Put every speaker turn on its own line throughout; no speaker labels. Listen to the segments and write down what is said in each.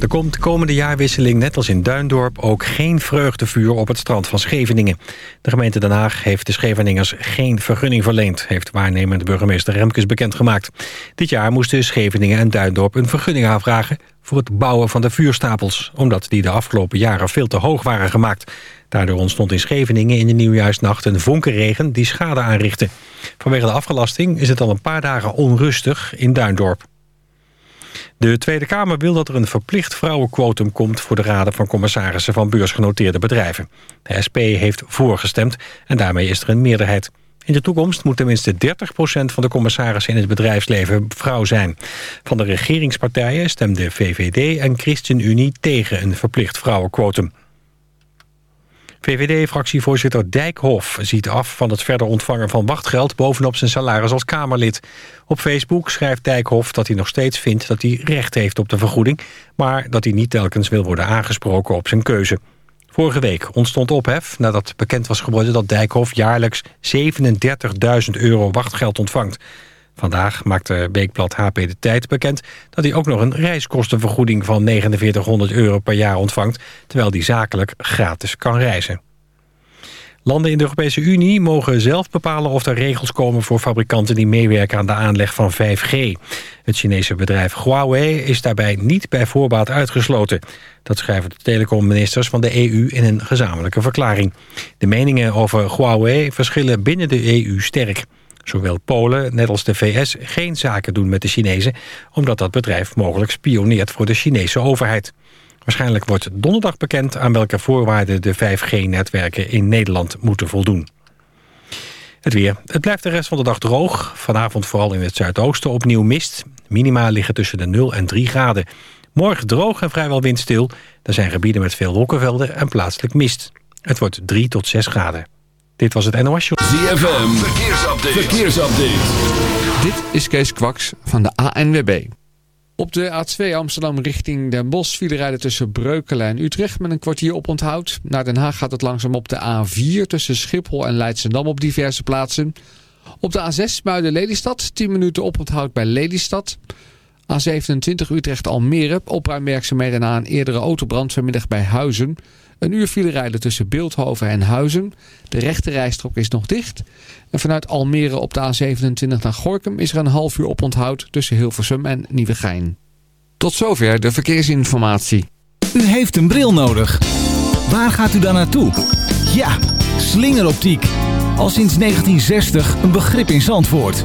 Er komt de komende jaarwisseling net als in Duindorp ook geen vreugdevuur op het strand van Scheveningen. De gemeente Den Haag heeft de Scheveningers geen vergunning verleend, heeft waarnemend burgemeester Remkes bekendgemaakt. Dit jaar moesten Scheveningen en Duindorp een vergunning aanvragen voor het bouwen van de vuurstapels, omdat die de afgelopen jaren veel te hoog waren gemaakt. Daardoor ontstond in Scheveningen in de nieuwjaarsnacht een vonkenregen die schade aanrichtte. Vanwege de afgelasting is het al een paar dagen onrustig in Duindorp. De Tweede Kamer wil dat er een verplicht vrouwenquotum komt... voor de raden van commissarissen van beursgenoteerde bedrijven. De SP heeft voorgestemd en daarmee is er een meerderheid. In de toekomst moet tenminste 30% van de commissarissen in het bedrijfsleven vrouw zijn. Van de regeringspartijen stemden VVD en ChristenUnie tegen een verplicht vrouwenquotum. VVD-fractievoorzitter Dijkhoff ziet af van het verder ontvangen van wachtgeld bovenop zijn salaris als Kamerlid. Op Facebook schrijft Dijkhoff dat hij nog steeds vindt dat hij recht heeft op de vergoeding, maar dat hij niet telkens wil worden aangesproken op zijn keuze. Vorige week ontstond ophef nadat bekend was geworden dat Dijkhoff jaarlijks 37.000 euro wachtgeld ontvangt. Vandaag maakte Weekblad HP De Tijd bekend dat hij ook nog een reiskostenvergoeding van 4900 euro per jaar ontvangt, terwijl hij zakelijk gratis kan reizen. Landen in de Europese Unie mogen zelf bepalen of er regels komen voor fabrikanten die meewerken aan de aanleg van 5G. Het Chinese bedrijf Huawei is daarbij niet bij voorbaat uitgesloten. Dat schrijven de telecomministers van de EU in een gezamenlijke verklaring. De meningen over Huawei verschillen binnen de EU sterk. Zowel Polen, net als de VS, geen zaken doen met de Chinezen... omdat dat bedrijf mogelijk spioneert voor de Chinese overheid. Waarschijnlijk wordt donderdag bekend aan welke voorwaarden de 5G-netwerken in Nederland moeten voldoen. Het weer. Het blijft de rest van de dag droog. Vanavond vooral in het zuidoosten opnieuw mist. Minima liggen tussen de 0 en 3 graden. Morgen droog en vrijwel windstil. Er zijn gebieden met veel wolkenvelden en plaatselijk mist. Het wordt 3 tot 6 graden. Dit was het NOS Show.
ZFM, verkeersupdate. verkeersupdate.
Dit is Kees Kwaks van de ANWB. Op de A2 Amsterdam richting Den Bosch vielen rijden tussen Breukelen en Utrecht met een kwartier op onthoud. Naar Den Haag gaat het langzaam op de A4 tussen Schiphol en Leidschendam op diverse plaatsen. Op de A6 Muiden-Lelystad 10 minuten op onthoud bij Lelystad. A27 Utrecht-Almere opruimwerkzaamheden na een eerdere autobrand vanmiddag bij Huizen. Een uur file rijden tussen Beeldhoven en Huizen. De rechte rijstrook is nog dicht. En vanuit Almere op de A27 naar Gorkum is er een half uur oponthoud tussen Hilversum en Nieuwegein. Tot zover de verkeersinformatie.
U heeft een bril nodig. Waar gaat u dan naartoe? Ja, slingeroptiek. Al sinds 1960 een begrip in Zandvoort.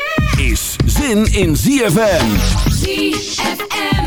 is zin in ZFM.
ZFM.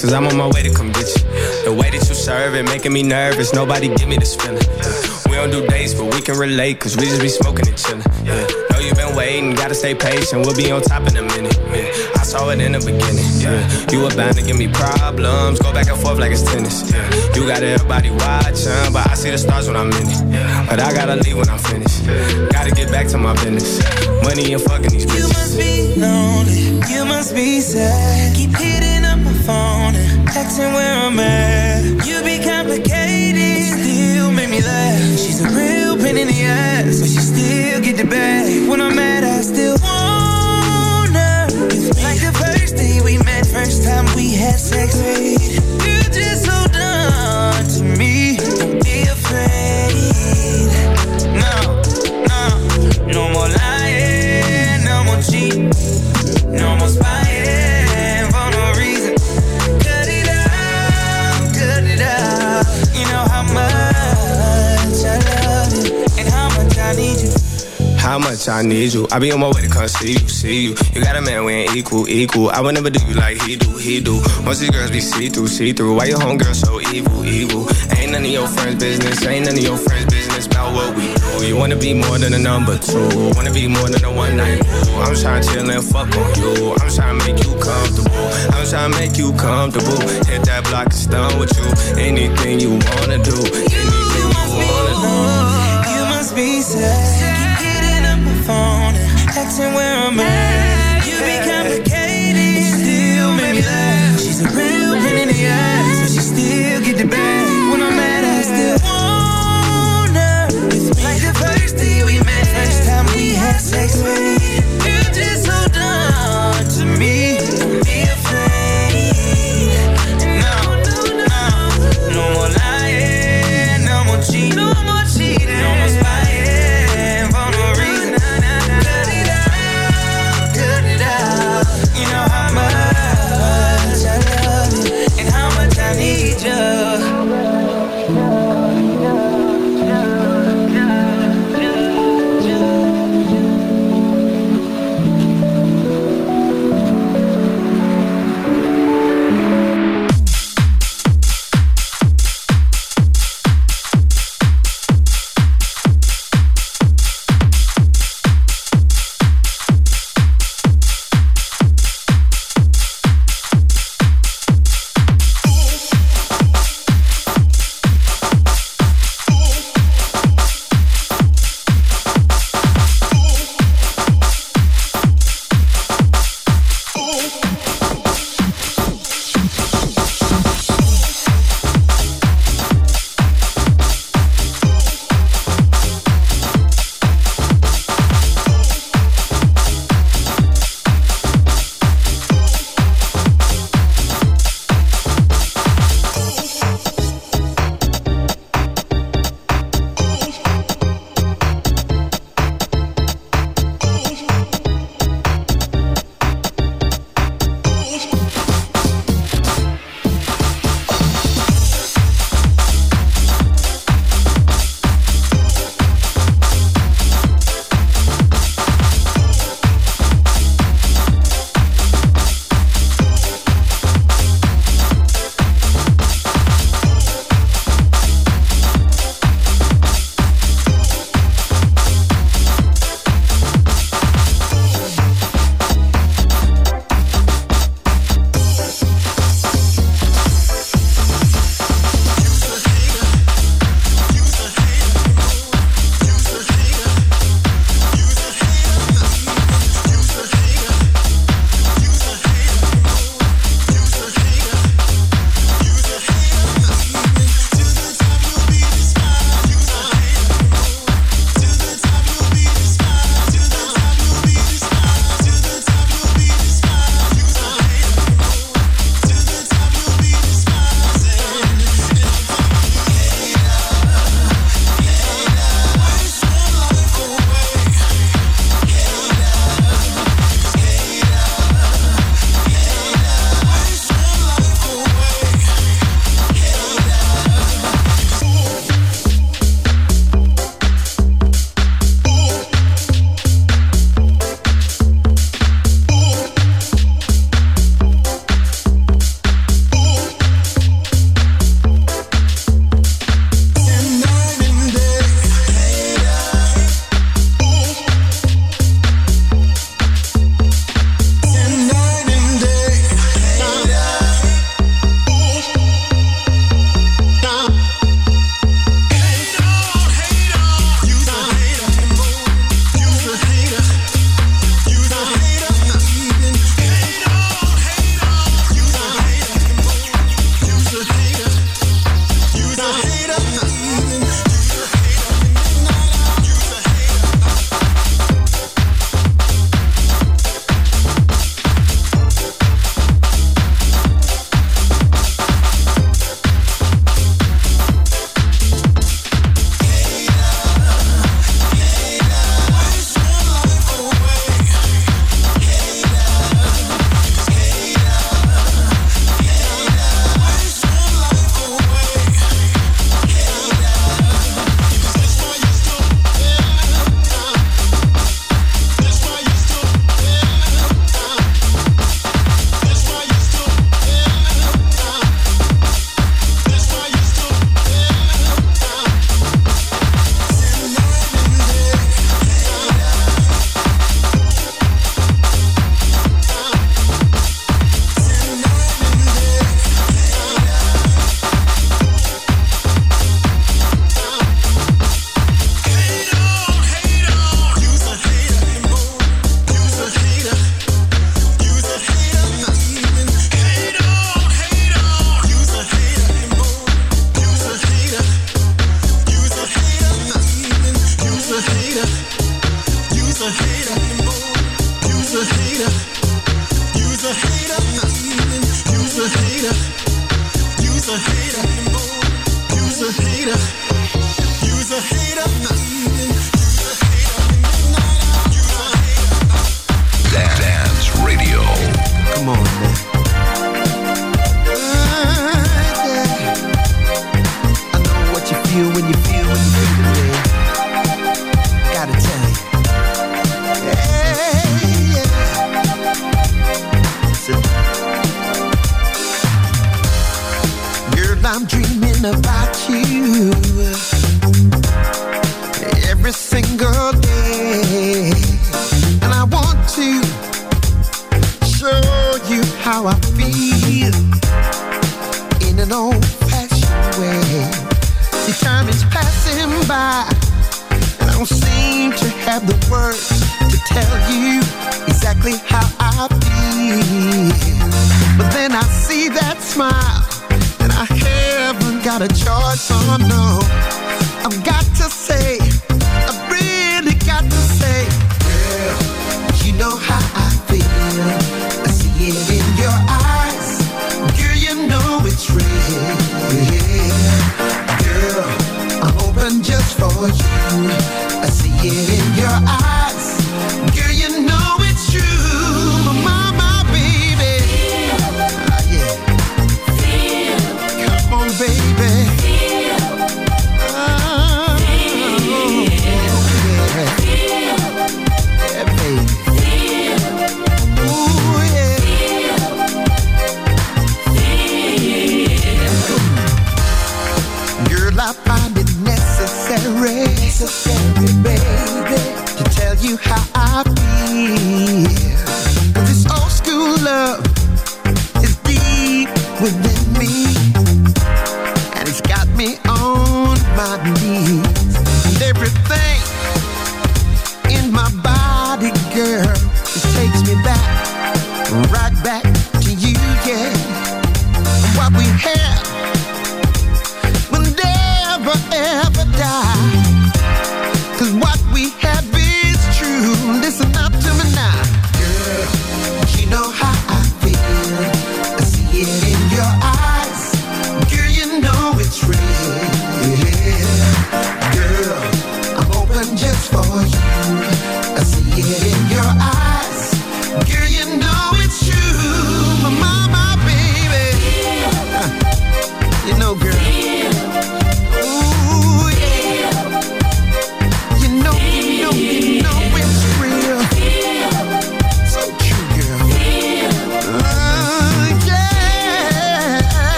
Cause I'm on my way to come get you. The way that you serve it, making me nervous, nobody give me this feeling. We don't do dates, but we can relate, cause we just be smoking and chilling. Yeah. Know you been waiting, gotta stay patient, we'll be on top in a minute. Yeah. I saw it in the beginning. Yeah. You were bound to give me problems, go back and forth like it's tennis. Yeah. You got everybody watching, but I see the stars when I'm in it. But I gotta leave when I'm finished. Gotta get back to my business. Money and fucking these bitches.
You must be lonely, you must be sad. Keep hitting up texting where I'm at. You be complicated, still make me laugh. She's a real pain in the ass, but she still get the bag. When I'm mad, I still want her. Like the first day we met, first time we had sex. You I need you.
I be on my way to come see you, see you. You got a man, we ain't equal, equal. I would never do you like he do, he do. Most these girls be see through, see through. Why your homegirl so evil, evil? Ain't none of your friends' business, ain't none of your friends' business about what we do. You wanna be more than a number two, wanna be more than a one night boo. I'm tryna chill and fuck on you. I'm tryna make you comfortable. I'm tryna make you comfortable. Hit that block and stun with you. Anything you wanna do, anything you wanna do.
You must be sad. And where I'm at. You be complicated, still make me laugh. She's a real pain in the ass, but she still get the bag.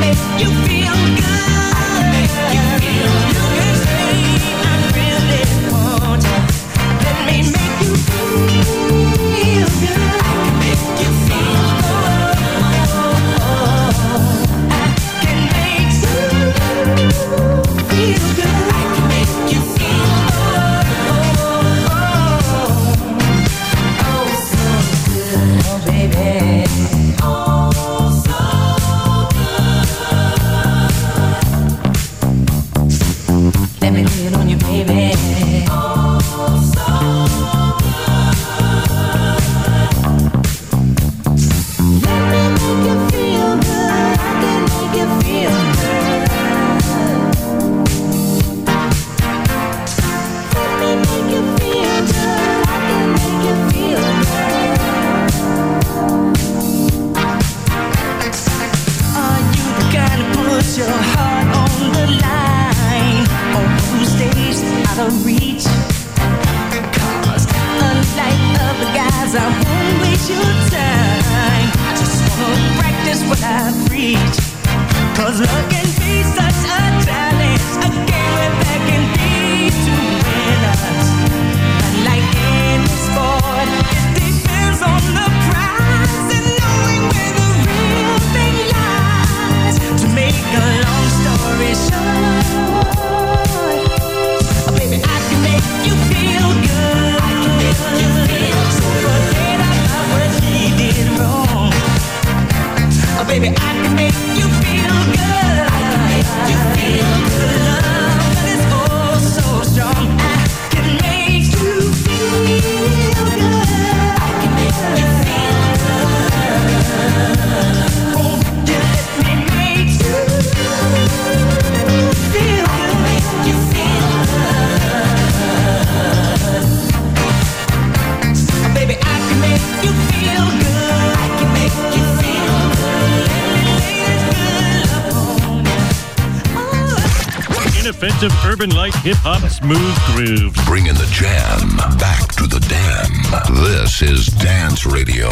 make you feel good.
hip hop smooth grooves.
Bringing the jam back to the dam. This is Dance Radio.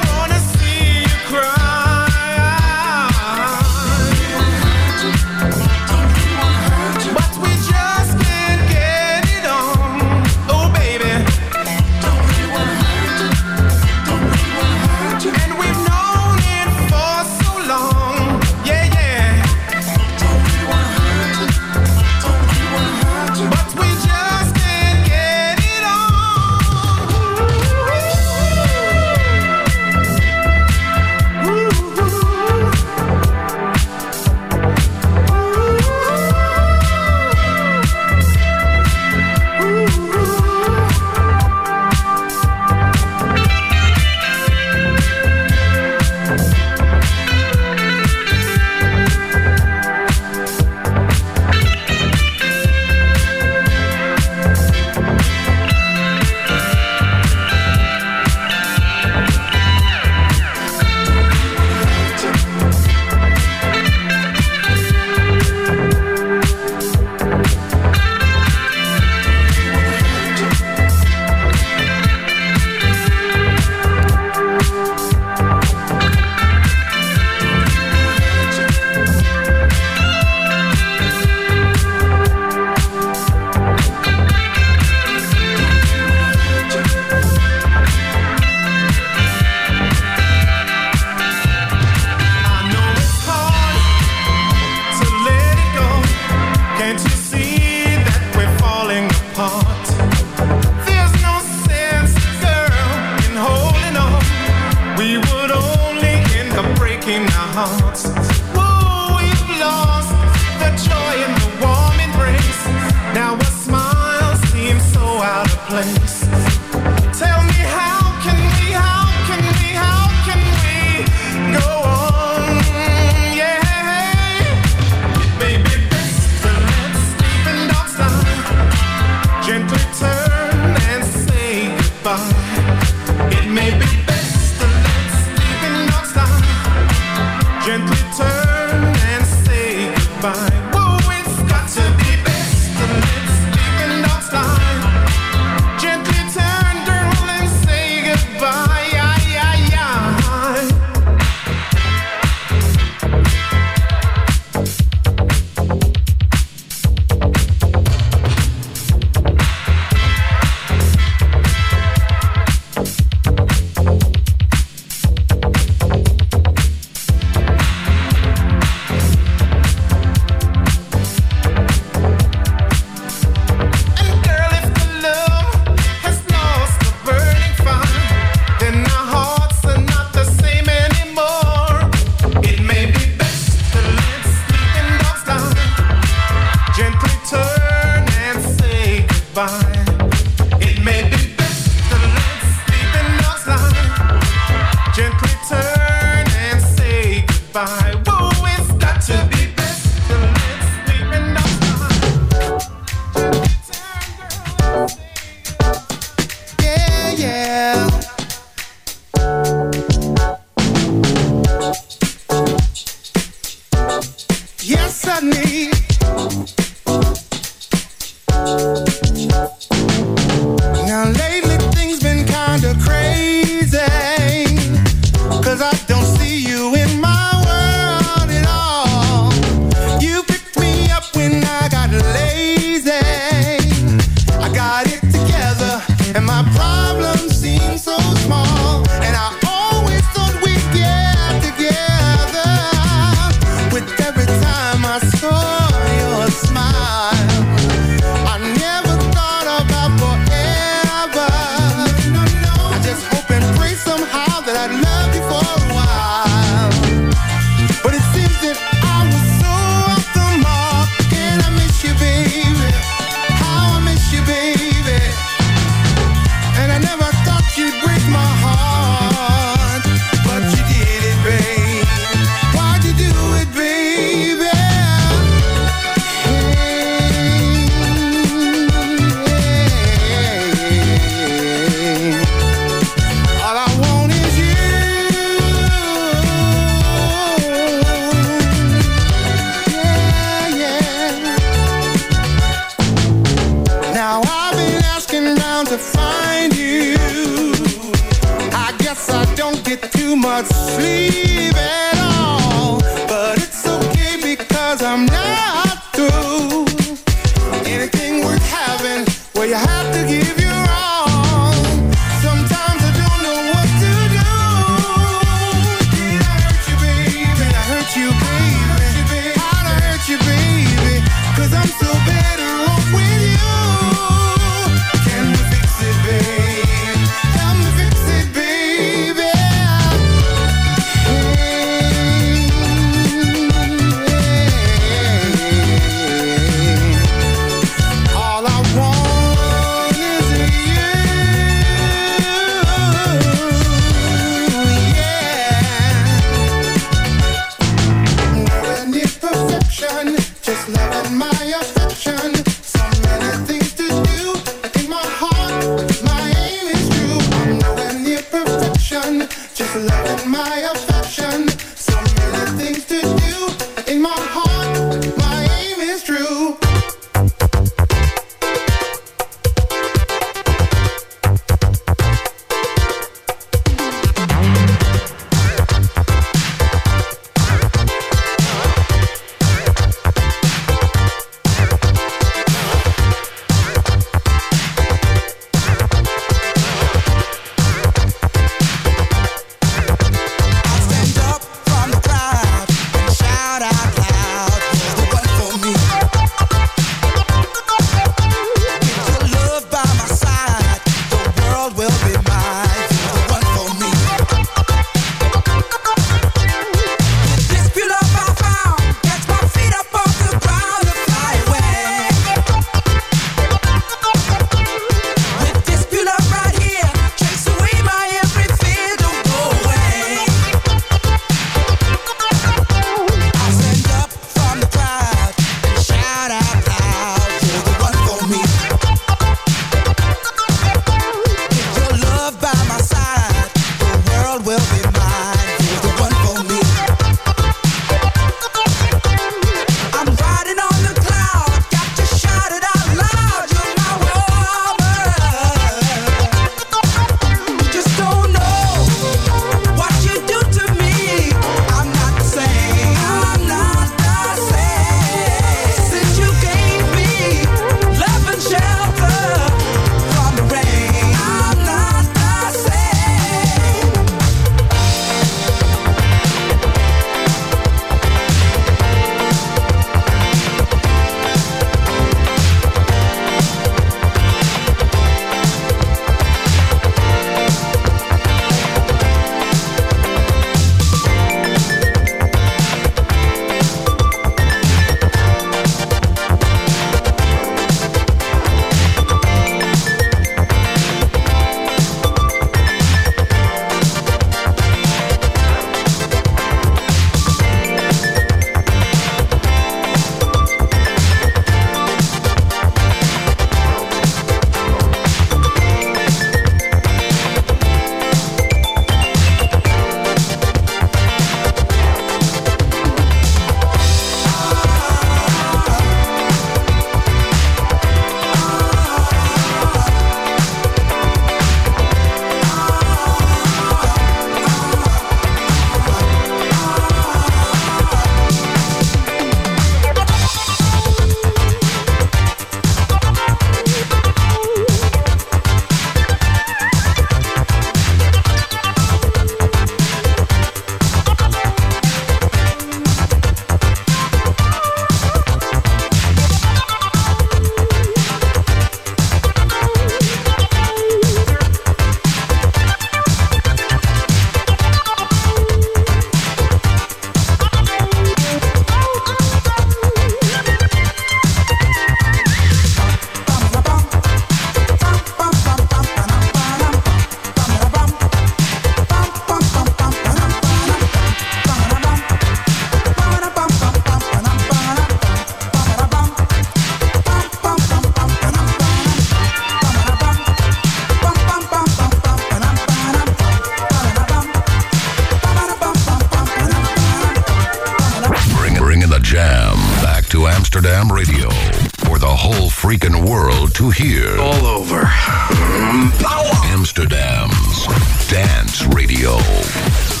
Radio.